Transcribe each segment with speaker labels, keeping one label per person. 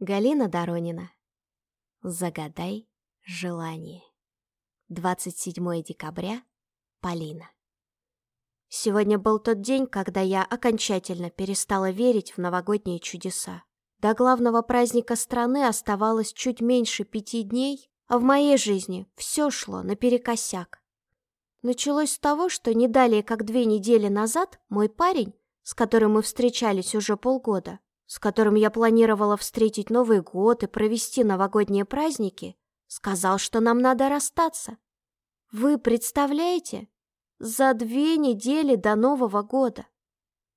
Speaker 1: Галина Доронина. Загадай желание. 27 декабря. Полина. Сегодня был тот день, когда я окончательно перестала верить в новогодние чудеса. До главного праздника страны оставалось чуть меньше пяти дней, а в моей жизни все шло наперекосяк. Началось с того, что не далее, как две недели назад, мой парень, с которым мы встречались уже полгода, с которым я планировала встретить Новый год и провести новогодние праздники, сказал, что нам надо расстаться. Вы представляете? За две недели до Нового года.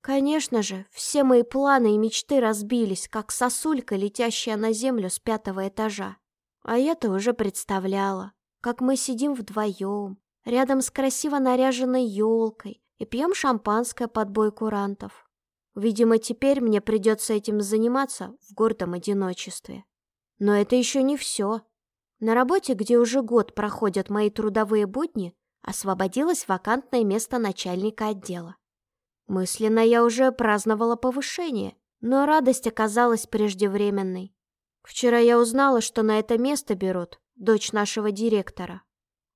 Speaker 1: Конечно же, все мои планы и мечты разбились, как сосулька, летящая на землю с пятого этажа. А я-то уже представляла, как мы сидим вдвоем, рядом с красиво наряженной елкой и пьем шампанское под бой курантов. Видимо, теперь мне придется этим заниматься в гордом одиночестве. Но это еще не все. На работе, где уже год проходят мои трудовые будни, освободилось вакантное место начальника отдела. Мысленно я уже праздновала повышение, но радость оказалась преждевременной. Вчера я узнала, что на это место берут дочь нашего директора.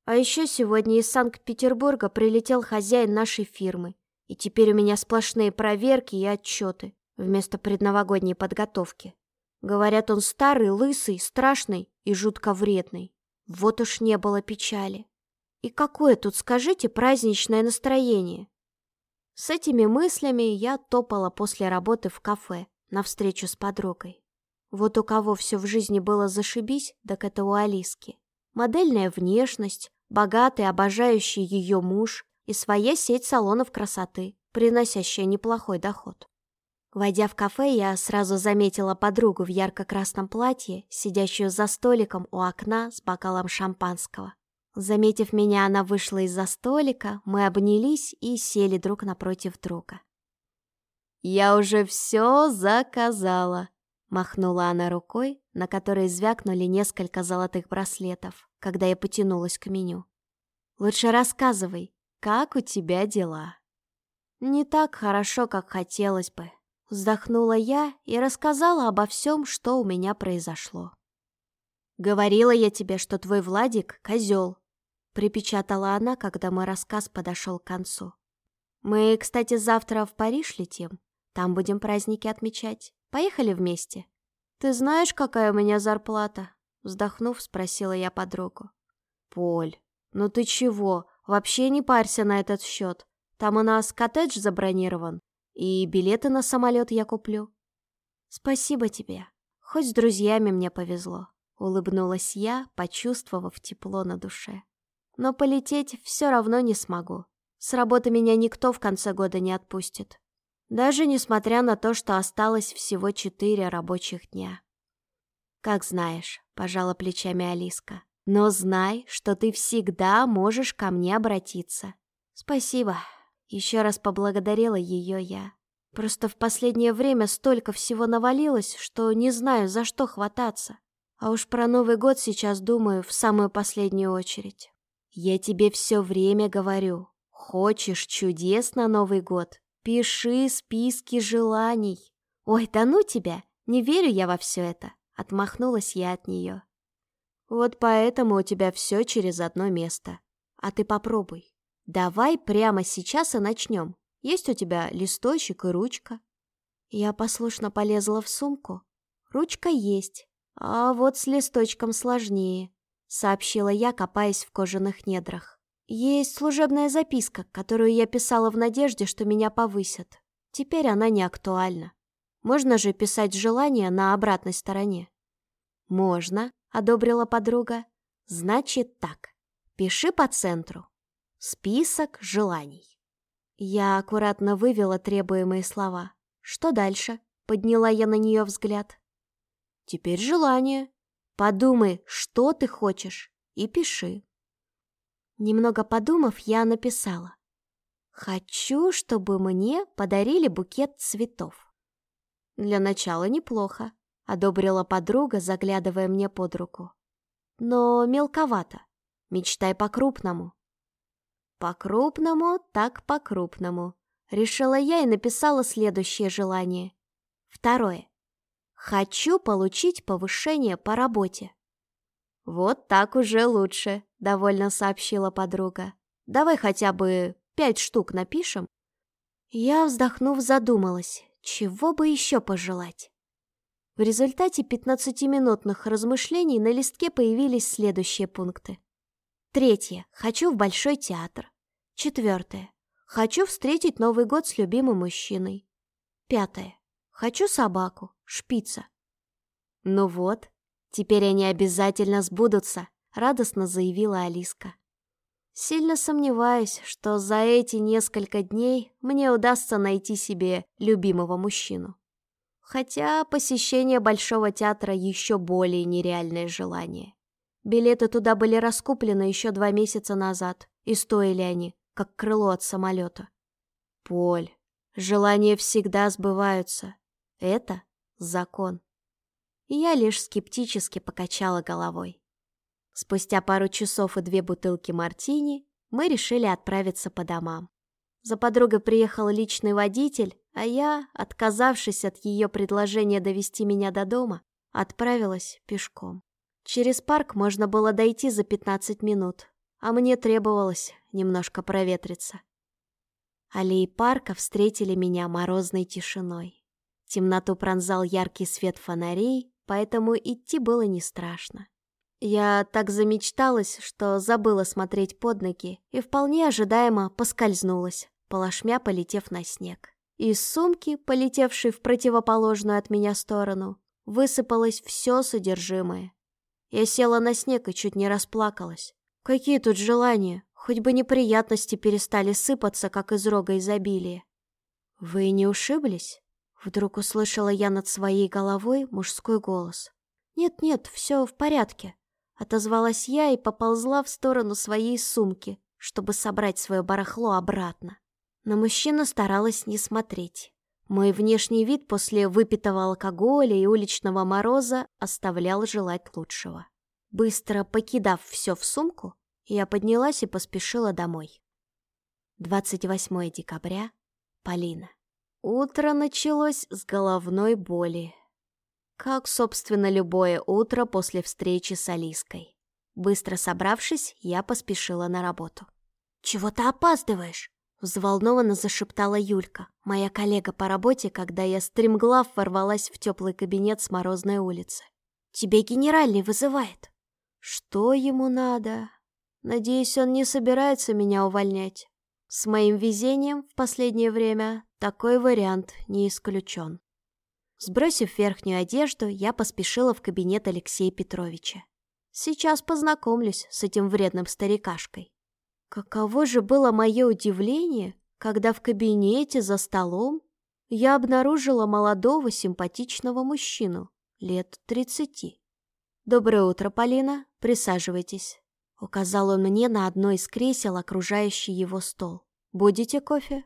Speaker 1: А еще сегодня из Санкт-Петербурга прилетел хозяин нашей фирмы и теперь у меня сплошные проверки и отчеты вместо предновогодней подготовки. Говорят, он старый, лысый, страшный и жутко вредный. Вот уж не было печали. И какое тут, скажите, праздничное настроение? С этими мыслями я топала после работы в кафе на встречу с подругой. Вот у кого все в жизни было зашибись, так это у Алиски. Модельная внешность, богатый, обожающий ее муж, и своя сеть салонов красоты, приносящая неплохой доход. Войдя в кафе, я сразу заметила подругу в ярко-красном платье, сидящую за столиком у окна с бокалом шампанского. Заметив меня, она вышла из-за столика, мы обнялись и сели друг напротив друга. «Я уже все заказала», — махнула она рукой, на которой звякнули несколько золотых браслетов, когда я потянулась к меню. «Лучше рассказывай, как у тебя дела?» «Не так хорошо, как хотелось бы», — вздохнула я и рассказала обо всем, что у меня произошло. «Говорила я тебе, что твой Владик — козел», — припечатала она, когда мой рассказ подошел к концу. «Мы, кстати, завтра в Париж летим. Там будем праздники отмечать. Поехали вместе?» «Ты знаешь, какая у меня зарплата?» Вздохнув, спросила я подругу. «Поль, ну ты чего? Вообще не парься на этот счет. Там у нас коттедж забронирован, и билеты на самолет я куплю. Спасибо тебе. Хоть с друзьями мне повезло. Улыбнулась я, почувствовав тепло на душе. Но полететь все равно не смогу. С работы меня никто в конце года не отпустит. Даже несмотря на то, что осталось всего четыре рабочих дня. «Как знаешь», — пожала плечами Алиска. Но знай, что ты всегда можешь ко мне обратиться. Спасибо. Еще раз поблагодарила ее я. Просто в последнее время столько всего навалилось, что не знаю, за что хвататься. А уж про Новый год сейчас думаю в самую последнюю очередь. Я тебе все время говорю. Хочешь чудес на Новый год? Пиши списки желаний. Ой, да ну тебя! Не верю я во все это. Отмахнулась я от нее. Вот поэтому у тебя все через одно место. А ты попробуй. Давай прямо сейчас и начнем. Есть у тебя листочек и ручка?» Я послушно полезла в сумку. «Ручка есть, а вот с листочком сложнее», — сообщила я, копаясь в кожаных недрах. «Есть служебная записка, которую я писала в надежде, что меня повысят. Теперь она не актуальна. Можно же писать желание на обратной стороне?» «Можно», одобрила подруга. Значит так, пиши по центру. Список желаний. Я аккуратно вывела требуемые слова. Что дальше? Подняла я на нее взгляд. Теперь желание. Подумай, что ты хочешь, и пиши. Немного подумав, я написала. Хочу, чтобы мне подарили букет цветов. Для начала неплохо. — одобрила подруга, заглядывая мне под руку. «Но мелковато. Мечтай по-крупному». «По-крупному, так по-крупному», — решила я и написала следующее желание. Второе. Хочу получить повышение по работе. Вот так уже лучше, довольно сообщила подруга. Давай хотя бы пять штук напишем. Я, вздохнув, задумалась, чего бы еще пожелать. В результате 15-минутных размышлений на листке появились следующие пункты. Третье. Хочу в Большой театр. Четвертое. Хочу встретить Новый год с любимым мужчиной. Пятое. Хочу собаку, шпица. Ну вот, теперь они обязательно сбудутся, радостно заявила Алиска. Сильно сомневаюсь, что за эти несколько дней мне удастся найти себе любимого мужчину. Хотя посещение Большого театра еще более нереальное желание. Билеты туда были раскуплены еще два месяца назад, и стоили они, как крыло от самолета. Поль, желания всегда сбываются. Это закон. Я лишь скептически покачала головой. Спустя пару часов и две бутылки мартини мы решили отправиться по домам. За подругой приехал личный водитель, а я, отказавшись от ее предложения довести меня до дома, отправилась пешком. Через парк можно было дойти за 15 минут, а мне требовалось немножко проветриться. Аллеи парка встретили меня морозной тишиной. Темноту пронзал яркий свет фонарей, поэтому идти было не страшно. Я так замечталась, что забыла смотреть под ноги и вполне ожидаемо поскользнулась, полошмя полетев на снег. Из сумки, полетевшей в противоположную от меня сторону, высыпалось все содержимое. Я села на снег и чуть не расплакалась. Какие тут желания, хоть бы неприятности перестали сыпаться, как из рога изобилия. «Вы не ушиблись?» Вдруг услышала я над своей головой мужской голос. «Нет-нет, все в порядке», — отозвалась я и поползла в сторону своей сумки, чтобы собрать свое барахло обратно. На мужчину старалась не смотреть. Мой внешний вид после выпитого алкоголя и уличного мороза оставлял желать лучшего. Быстро покидав все в сумку, я поднялась и поспешила домой. 28 декабря. Полина. Утро началось с головной боли. Как, собственно, любое утро после встречи с Алиской. Быстро собравшись, я поспешила на работу. «Чего ты опаздываешь?» Взволнованно зашептала Юлька, моя коллега по работе, когда я стремглав ворвалась в теплый кабинет с морозной улицы. «Тебе генеральный вызывает». «Что ему надо?» «Надеюсь, он не собирается меня увольнять. С моим везением в последнее время такой вариант не исключен». Сбросив верхнюю одежду, я поспешила в кабинет Алексея Петровича. Сейчас познакомлюсь с этим вредным старикашкой. Каково же было мое удивление, когда в кабинете за столом я обнаружила молодого симпатичного мужчину лет тридцати. «Доброе утро, Полина, присаживайтесь», — указал он мне на одно из кресел, окружающий его стол. «Будете кофе?»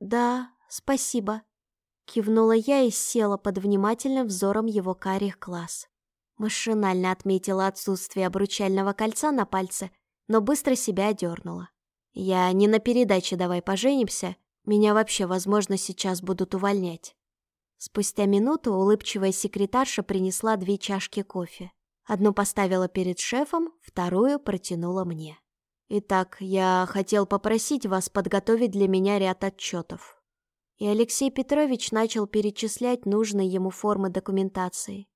Speaker 1: «Да, спасибо», — кивнула я и села под внимательным взором его карих глаз. Машинально отметила отсутствие обручального кольца на пальце но быстро себя одернула. Я не на передаче «Давай поженимся», меня вообще, возможно, сейчас будут увольнять. Спустя минуту улыбчивая секретарша принесла две чашки кофе. Одну поставила перед шефом, вторую протянула мне. Итак, я хотел попросить вас подготовить для меня ряд отчетов. И Алексей Петрович начал перечислять нужные ему формы документации.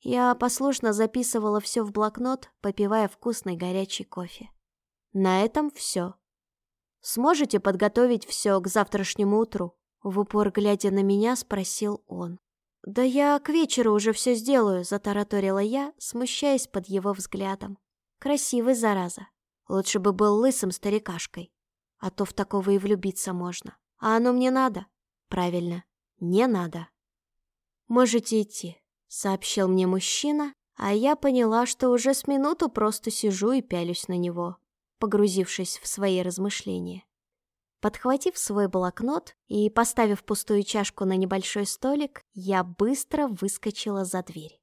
Speaker 1: Я послушно записывала все в блокнот, попивая вкусный горячий кофе. На этом все. Сможете подготовить все к завтрашнему утру? В упор глядя на меня, спросил он. «Да я к вечеру уже все сделаю», — затараторила я, смущаясь под его взглядом. «Красивый, зараза. Лучше бы был лысым старикашкой. А то в такого и влюбиться можно. А оно мне надо?» «Правильно, не надо». «Можете идти», — сообщил мне мужчина, а я поняла, что уже с минуту просто сижу и пялюсь на него погрузившись в свои размышления. Подхватив свой блокнот и поставив пустую чашку на небольшой столик, я быстро выскочила за дверь.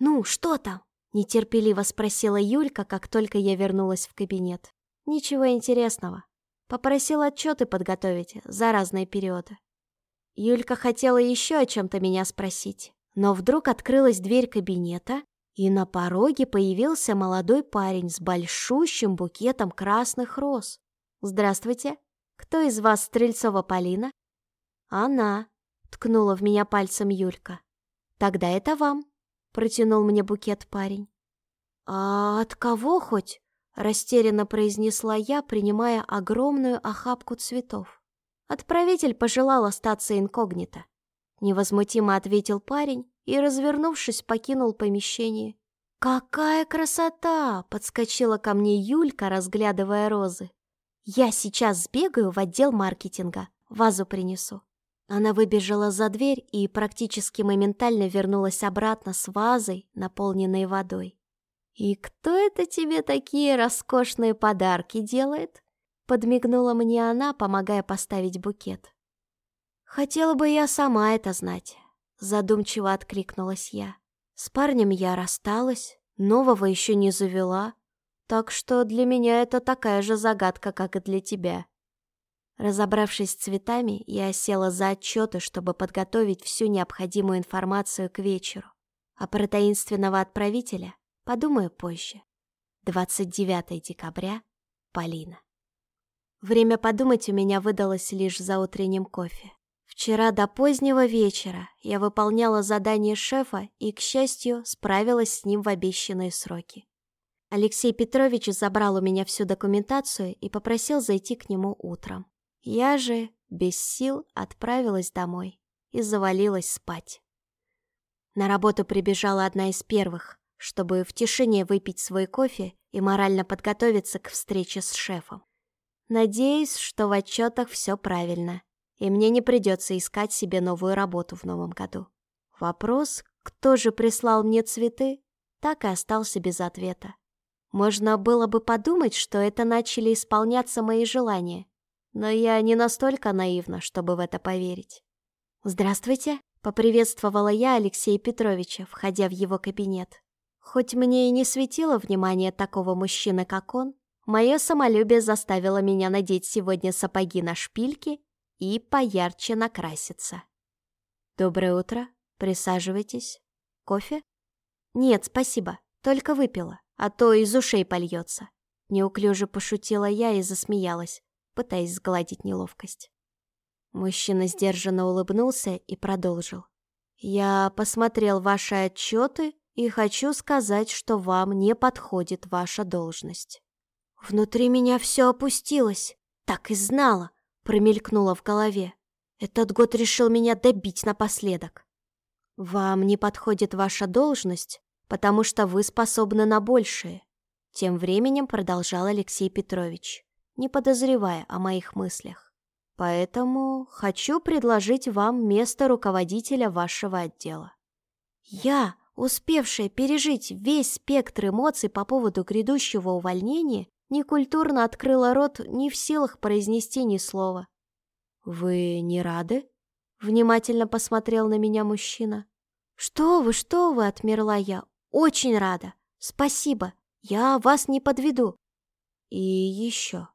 Speaker 1: «Ну, что там?» — нетерпеливо спросила Юлька, как только я вернулась в кабинет. «Ничего интересного. Попросил отчеты подготовить за разные периоды». Юлька хотела еще о чем-то меня спросить, Но вдруг открылась дверь кабинета, и на пороге появился молодой парень с большущим букетом красных роз. «Здравствуйте. Кто из вас Стрельцова Полина?» «Она», — ткнула в меня пальцем Юлька. «Тогда это вам», — протянул мне букет парень. «А от кого хоть?» — растерянно произнесла я, принимая огромную охапку цветов. Отправитель пожелал остаться инкогнито. Невозмутимо ответил парень и, развернувшись, покинул помещение. «Какая красота!» — подскочила ко мне Юлька, разглядывая розы. «Я сейчас сбегаю в отдел маркетинга, вазу принесу». Она выбежала за дверь и практически моментально вернулась обратно с вазой, наполненной водой. «И кто это тебе такие роскошные подарки делает?» Подмигнула мне она, помогая поставить букет. «Хотела бы я сама это знать», — задумчиво откликнулась я. «С парнем я рассталась, нового еще не завела, так что для меня это такая же загадка, как и для тебя». Разобравшись с цветами, я села за отчеты, чтобы подготовить всю необходимую информацию к вечеру. А про таинственного отправителя подумаю позже. 29 декабря. Полина. Время подумать у меня выдалось лишь за утренним кофе. Вчера до позднего вечера я выполняла задание шефа и, к счастью, справилась с ним в обещанные сроки. Алексей Петрович забрал у меня всю документацию и попросил зайти к нему утром. Я же без сил отправилась домой и завалилась спать. На работу прибежала одна из первых, чтобы в тишине выпить свой кофе и морально подготовиться к встрече с шефом. Надеюсь, что в отчетах все правильно, и мне не придется искать себе новую работу в новом году. Вопрос, кто же прислал мне цветы, так и остался без ответа. Можно было бы подумать, что это начали исполняться мои желания, но я не настолько наивна, чтобы в это поверить. «Здравствуйте», — поприветствовала я Алексея Петровича, входя в его кабинет. Хоть мне и не светило внимание такого мужчины, как он, мое самолюбие заставило меня надеть сегодня сапоги на шпильки и поярче накраситься. «Доброе утро. Присаживайтесь. Кофе?» «Нет, спасибо. Только выпила, а то из ушей польется». Неуклюже пошутила я и засмеялась, пытаясь сгладить неловкость. Мужчина сдержанно улыбнулся и продолжил. «Я посмотрел ваши отчеты и хочу сказать, что вам не подходит ваша должность». Внутри меня все опустилось. Так и знала, промелькнула в голове. Этот год решил меня добить напоследок. Вам не подходит ваша должность, потому что вы способны на большее. Тем временем продолжал Алексей Петрович не подозревая о моих мыслях. Поэтому хочу предложить вам место руководителя вашего отдела. Я, успевшая пережить весь спектр эмоций по поводу грядущего увольнения, некультурно открыла рот, не в силах произнести ни слова. «Вы не рады?» — внимательно посмотрел на меня мужчина. «Что вы, что вы!» — отмерла я. «Очень рада! Спасибо! Я вас не подведу!» «И еще!»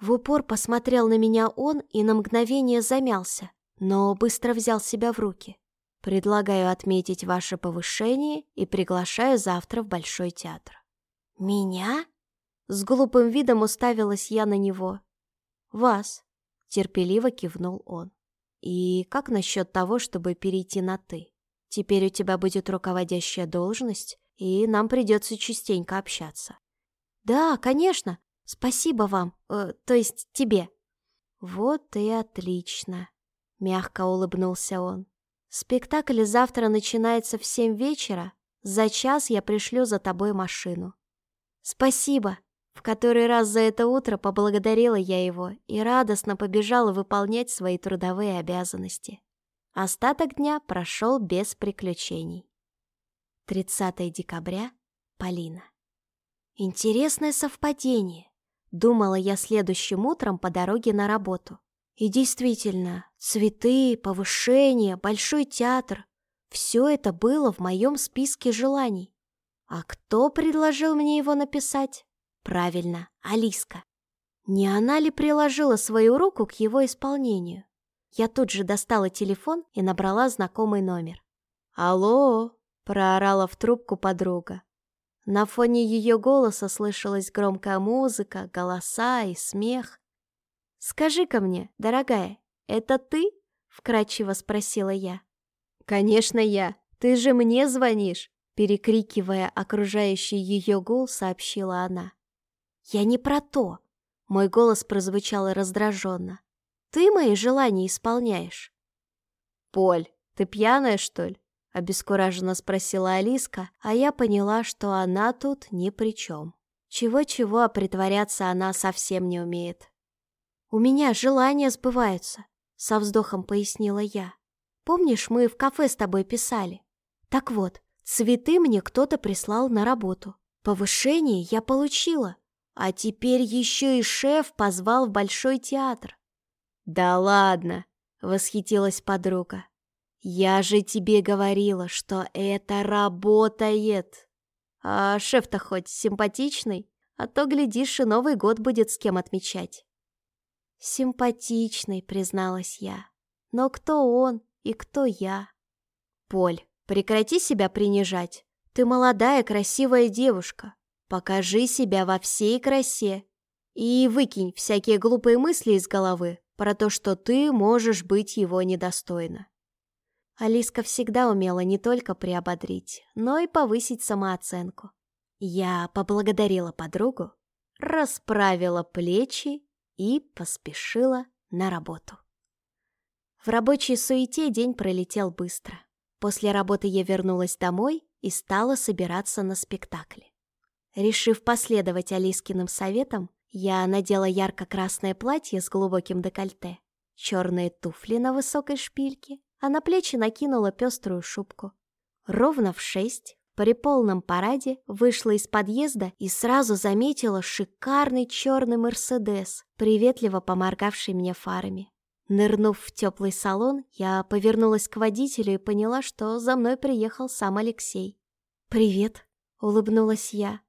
Speaker 1: В упор посмотрел на меня он и на мгновение замялся, но быстро взял себя в руки. Предлагаю отметить ваше повышение и приглашаю завтра в Большой театр. Меня? С глупым видом уставилась я на него. Вас, терпеливо кивнул он. И как насчет того, чтобы перейти на «ты»? Теперь у тебя будет руководящая должность, и нам придется частенько общаться. Да, конечно, Спасибо вам, э, то есть тебе». «Вот и отлично», — мягко улыбнулся он. «Спектакль завтра начинается в семь вечера. За час я пришлю за тобой машину». «Спасибо», — в который раз за это утро поблагодарила я его и радостно побежала выполнять свои трудовые обязанности. Остаток дня прошел без приключений. 30 декабря. Полина. Интересное совпадение. Думала я следующим утром по дороге на работу. И действительно, цветы, повышение, большой театр — все это было в моем списке желаний. А кто предложил мне его написать? Правильно, Алиска. Не она ли приложила свою руку к его исполнению? Я тут же достала телефон и набрала знакомый номер. «Алло!» — проорала в трубку подруга. На фоне ее голоса слышалась громкая музыка, голоса и смех. «Скажи-ка мне, дорогая, это ты?» — вкратчиво спросила я. «Конечно я. Ты же мне звонишь!» Перекрикивая окружающий ее гул, сообщила она. «Я не про то!» Мой голос прозвучал раздраженно. «Ты мои желания исполняешь!» «Поль, ты пьяная, что ли?» Обескураженно спросила Алиска, а я поняла, что она тут ни при чем. Чего-чего, а притворяться она совсем не умеет. «У меня желания сбываются», — со вздохом пояснила я. «Помнишь, мы в кафе с тобой писали? Так вот, цветы мне кто-то прислал на работу. Повышение я получила, а теперь еще и шеф позвал в Большой театр». «Да ладно!» — восхитилась подруга. «Я же тебе говорила, что это работает!» «А шеф-то хоть симпатичный, а то, глядишь, и Новый год будет с кем отмечать». «Симпатичный», — призналась я. «Но кто он и кто я?» «Поль, прекрати себя принижать. Ты молодая, красивая девушка. Покажи себя во всей красе. И выкинь всякие глупые мысли из головы про то, что ты можешь быть его недостойна. Алиска всегда умела не только приободрить, но и повысить самооценку. Я поблагодарила подругу, расправила плечи и поспешила на работу. В рабочей суете день пролетел быстро. После работы я вернулась домой и стала собираться на спектакль. Решив последовать Алискиным советам, я надела ярко-красное платье с глубоким декольте, черные туфли на высокой шпильке, а на плечи накинула пеструю шубку. Ровно в шесть при полном параде вышла из подъезда и сразу заметила шикарный черный Мерседес, приветливо поморгавший мне фарами. Нырнув в теплый салон, я повернулась к водителю и поняла, что за мной приехал сам Алексей. «Привет», — улыбнулась я.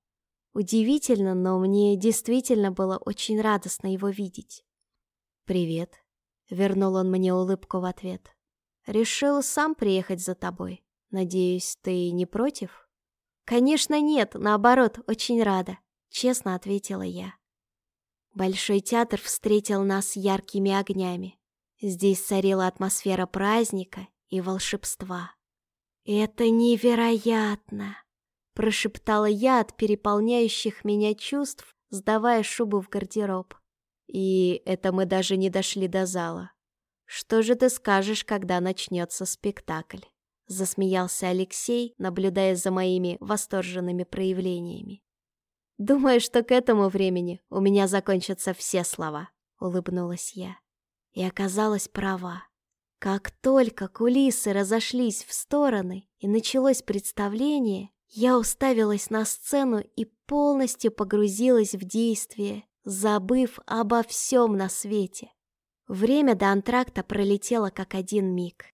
Speaker 1: Удивительно, но мне действительно было очень радостно его видеть. «Привет», — вернул он мне улыбку в ответ. Решил сам приехать за тобой. Надеюсь, ты не против? Конечно, нет, наоборот, очень рада, честно ответила я. Большой театр встретил нас яркими огнями. Здесь царила атмосфера праздника и волшебства. «Это невероятно!» — прошептала я от переполняющих меня чувств, сдавая шубу в гардероб. И это мы даже не дошли до зала. «Что же ты скажешь, когда начнется спектакль?» Засмеялся Алексей, наблюдая за моими восторженными проявлениями. «Думаю, что к этому времени у меня закончатся все слова», — улыбнулась я. И оказалась права. Как только кулисы разошлись в стороны и началось представление, я уставилась на сцену и полностью погрузилась в действие, забыв обо всем на свете. Время до антракта пролетело как один миг.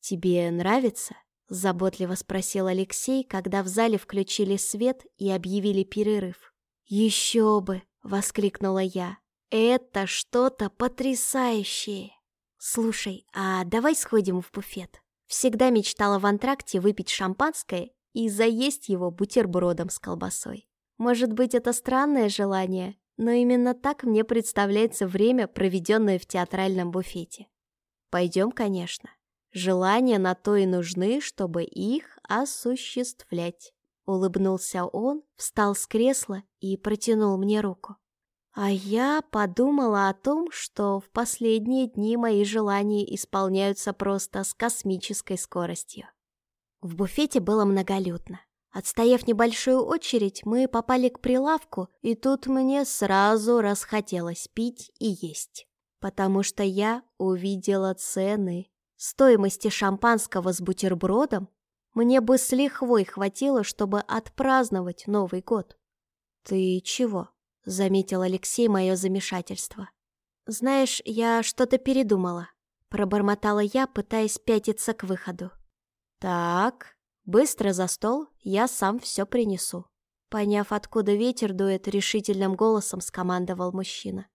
Speaker 1: «Тебе нравится?» — заботливо спросил Алексей, когда в зале включили свет и объявили перерыв. «Еще бы!» — воскликнула я. «Это что-то потрясающее!» «Слушай, а давай сходим в буфет?» Всегда мечтала в антракте выпить шампанское и заесть его бутербродом с колбасой. Может быть, это странное желание, но именно так мне представляется время, проведенное в театральном буфете. Пойдем, конечно. Желания на то и нужны, чтобы их осуществлять. Улыбнулся он, встал с кресла и протянул мне руку. А я подумала о том, что в последние дни мои желания исполняются просто с космической скоростью. В буфете было многолюдно. Отстояв небольшую очередь, мы попали к прилавку, и тут мне сразу расхотелось пить и есть. Потому что я увидела цены. Стоимости шампанского с бутербродом мне бы с лихвой хватило, чтобы отпраздновать Новый год. «Ты чего?» — заметил Алексей мое замешательство. «Знаешь, я что-то передумала», — пробормотала я, пытаясь пятиться к выходу. «Так», Быстро за стол, я сам все принесу. Поняв, откуда ветер дует, решительным голосом скомандовал мужчина.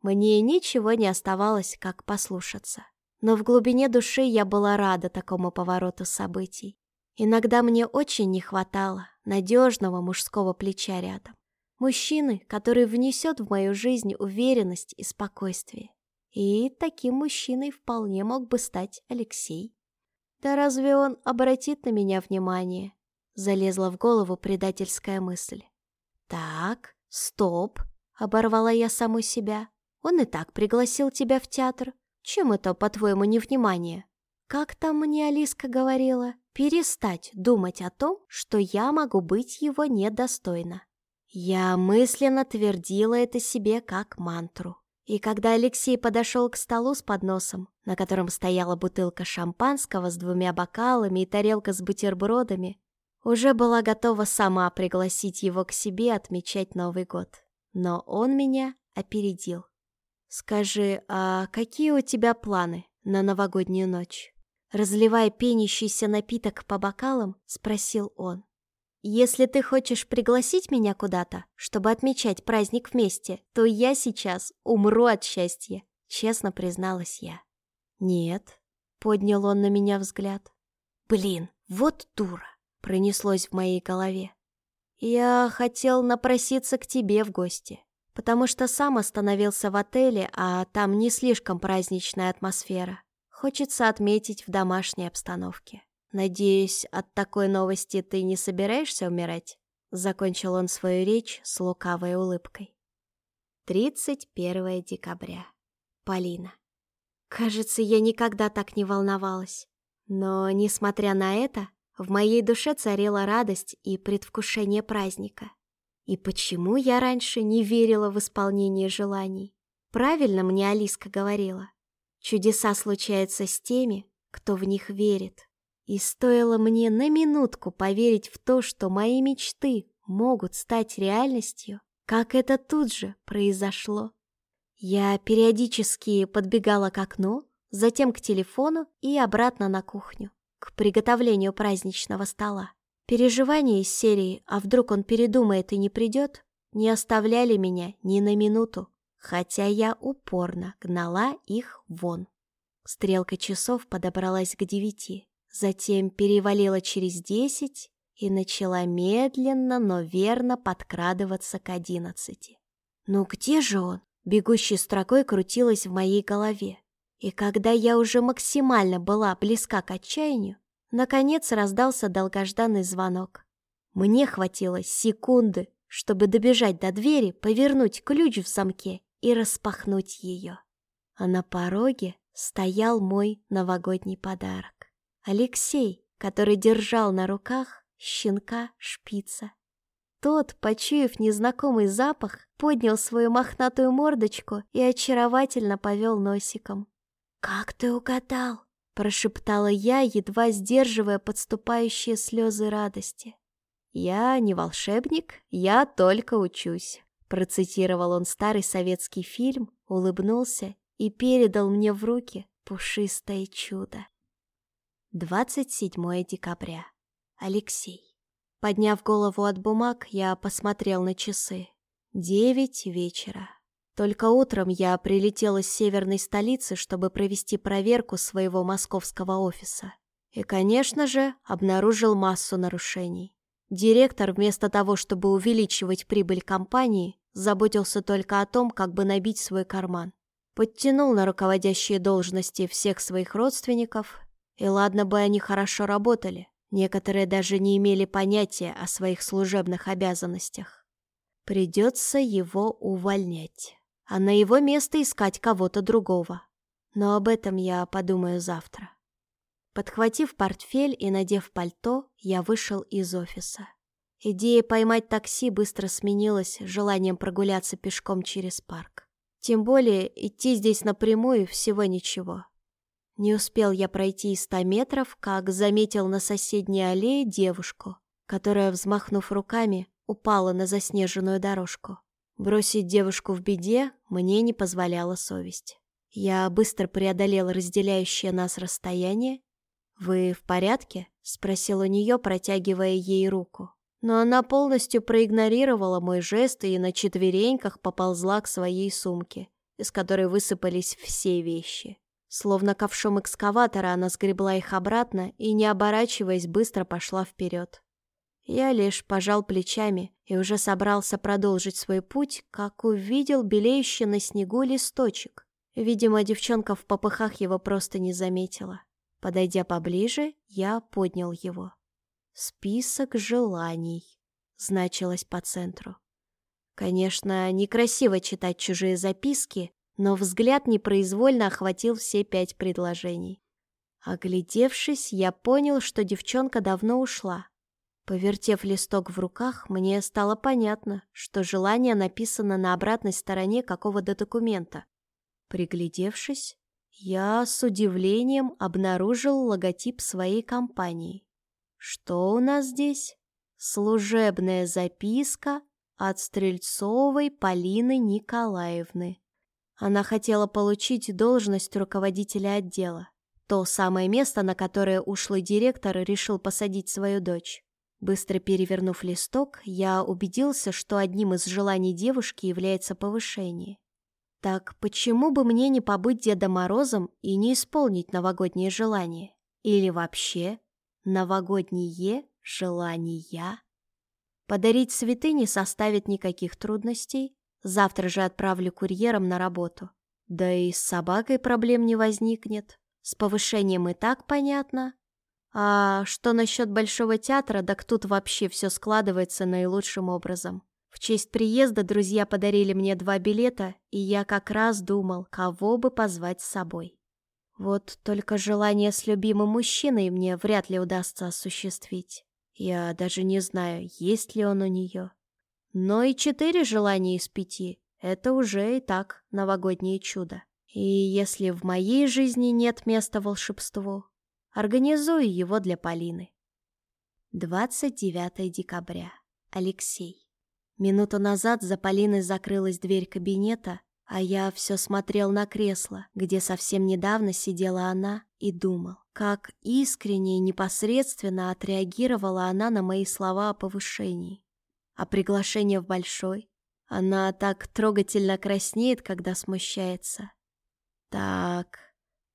Speaker 1: Мне ничего не оставалось, как послушаться. Но в глубине души я была рада такому повороту событий. Иногда мне очень не хватало надежного мужского плеча рядом. Мужчины, который внесет в мою жизнь уверенность и спокойствие. И таким мужчиной вполне мог бы стать Алексей. Да разве он обратит на меня внимание? Залезла в голову предательская мысль. Так, стоп, оборвала я саму себя. Он и так пригласил тебя в театр. Чем это, по-твоему, невнимание? Как там мне Алиска говорила? Перестать думать о том, что я могу быть его недостойна. Я мысленно твердила это себе как мантру. И когда Алексей подошел к столу с подносом, на котором стояла бутылка шампанского с двумя бокалами и тарелка с бутербродами, уже была готова сама пригласить его к себе отмечать Новый год. Но он меня опередил. «Скажи, а какие у тебя планы на новогоднюю ночь?» Разливая пенящийся напиток по бокалам, спросил он. «Если ты хочешь пригласить меня куда-то, чтобы отмечать праздник вместе, то я сейчас умру от счастья», — честно призналась я. «Нет», — поднял он на меня взгляд. «Блин, вот дура!» — пронеслось в моей голове. «Я хотел напроситься к тебе в гости потому что сам остановился в отеле, а там не слишком праздничная атмосфера. Хочется отметить в домашней обстановке. Надеюсь, от такой новости ты не собираешься умирать? Закончил он свою речь с лукавой улыбкой. 31 декабря. Полина. Кажется, я никогда так не волновалась. Но, несмотря на это, в моей душе царила радость и предвкушение праздника. И почему я раньше не верила в исполнение желаний? Правильно мне Алиска говорила. Чудеса случаются с теми, кто в них верит. И стоило мне на минутку поверить в то, что мои мечты могут стать реальностью, как это тут же произошло. Я периодически подбегала к окну, затем к телефону и обратно на кухню, к приготовлению праздничного стола. Переживания из серии «А вдруг он передумает и не придет?» не оставляли меня ни на минуту, хотя я упорно гнала их вон. Стрелка часов подобралась к девяти, затем перевалила через десять и начала медленно, но верно подкрадываться к одиннадцати. «Ну где же он?» Бегущей строкой крутилась в моей голове. И когда я уже максимально была близка к отчаянию, Наконец раздался долгожданный звонок. Мне хватило секунды, чтобы добежать до двери, повернуть ключ в замке и распахнуть ее. А на пороге стоял мой новогодний подарок. Алексей, который держал на руках щенка шпица. Тот, почуяв незнакомый запах, поднял свою мохнатую мордочку и очаровательно повел носиком. «Как ты угадал?» Прошептала я, едва сдерживая подступающие слезы радости. «Я не волшебник, я только учусь», процитировал он старый советский фильм, улыбнулся и передал мне в руки пушистое чудо. 27 декабря. Алексей. Подняв голову от бумаг, я посмотрел на часы. Девять вечера. Только утром я прилетела из северной столицы, чтобы провести проверку своего московского офиса. И, конечно же, обнаружил массу нарушений. Директор, вместо того, чтобы увеличивать прибыль компании, заботился только о том, как бы набить свой карман. Подтянул на руководящие должности всех своих родственников, и ладно бы они хорошо работали, некоторые даже не имели понятия о своих служебных обязанностях. Придется его увольнять а на его место искать кого-то другого. Но об этом я подумаю завтра. Подхватив портфель и надев пальто, я вышел из офиса. Идея поймать такси быстро сменилась желанием прогуляться пешком через парк. Тем более идти здесь напрямую всего ничего. Не успел я пройти и ста метров, как заметил на соседней аллее девушку, которая, взмахнув руками, упала на заснеженную дорожку. Бросить девушку в беде мне не позволяла совесть. Я быстро преодолел разделяющее нас расстояние. «Вы в порядке?» — спросил у нее, протягивая ей руку. Но она полностью проигнорировала мой жест и на четвереньках поползла к своей сумке, из которой высыпались все вещи. Словно ковшом экскаватора она сгребла их обратно и, не оборачиваясь, быстро пошла вперед. Я лишь пожал плечами и уже собрался продолжить свой путь, как увидел белеющий на снегу листочек. Видимо, девчонка в попыхах его просто не заметила. Подойдя поближе, я поднял его. «Список желаний», — значилось по центру. Конечно, некрасиво читать чужие записки, но взгляд непроизвольно охватил все пять предложений. Оглядевшись, я понял, что девчонка давно ушла. Повертев листок в руках, мне стало понятно, что желание написано на обратной стороне какого-то документа. Приглядевшись, я с удивлением обнаружил логотип своей компании. Что у нас здесь? Служебная записка от Стрельцовой Полины Николаевны. Она хотела получить должность руководителя отдела. То самое место, на которое ушлый директор решил посадить свою дочь. Быстро перевернув листок, я убедился, что одним из желаний девушки является повышение. Так почему бы мне не побыть Дедом Морозом и не исполнить новогоднее желание? Или вообще новогодние желания? Подарить цветы не составит никаких трудностей, Завтра же отправлю курьером на работу. Да и с собакой проблем не возникнет. С повышением и так понятно. А что насчет Большого театра, так тут вообще все складывается наилучшим образом. В честь приезда друзья подарили мне два билета, и я как раз думал, кого бы позвать с собой. Вот только желание с любимым мужчиной мне вряд ли удастся осуществить. Я даже не знаю, есть ли он у нее. Но и четыре желания из пяти — это уже и так новогоднее чудо. И если в моей жизни нет места волшебству, организую его для Полины. 29 декабря. Алексей. Минуту назад за Полиной закрылась дверь кабинета, а я все смотрел на кресло, где совсем недавно сидела она, и думал, как искренне и непосредственно отреагировала она на мои слова о повышении. А приглашение в большой? Она так трогательно краснеет, когда смущается. Так,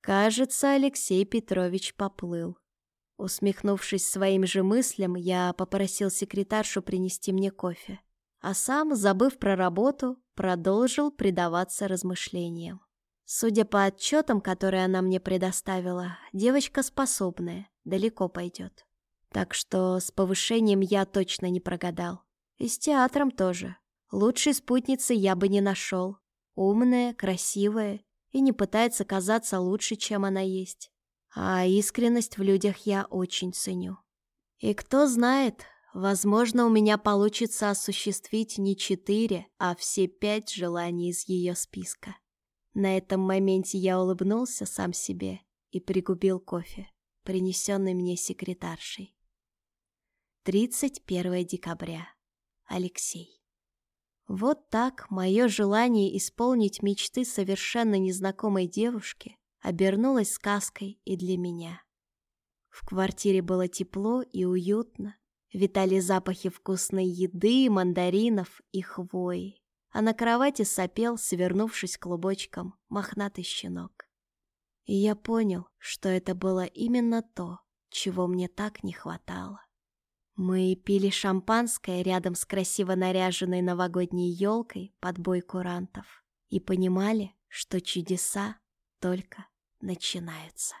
Speaker 1: кажется, Алексей Петрович поплыл. Усмехнувшись своим же мыслям, я попросил секретаршу принести мне кофе, а сам, забыв про работу, продолжил предаваться размышлениям. Судя по отчетам, которые она мне предоставила, девочка способная, далеко пойдет. Так что с повышением я точно не прогадал. И с театром тоже. Лучшей спутницы я бы не нашел. Умная, красивая и не пытается казаться лучше, чем она есть. А искренность в людях я очень ценю. И кто знает, возможно, у меня получится осуществить не четыре, а все пять желаний из ее списка. На этом моменте я улыбнулся сам себе и пригубил кофе, принесенный мне секретаршей. 31 декабря. Алексей. Вот так мое желание исполнить мечты совершенно незнакомой девушки обернулось сказкой и для меня. В квартире было тепло и уютно, витали запахи вкусной еды, мандаринов и хвои, а на кровати сопел, свернувшись клубочком, мохнатый щенок. И я понял, что это было именно то, чего мне так не хватало. Мы пили шампанское рядом с красиво наряженной новогодней елкой под бой курантов и понимали, что чудеса только начинаются.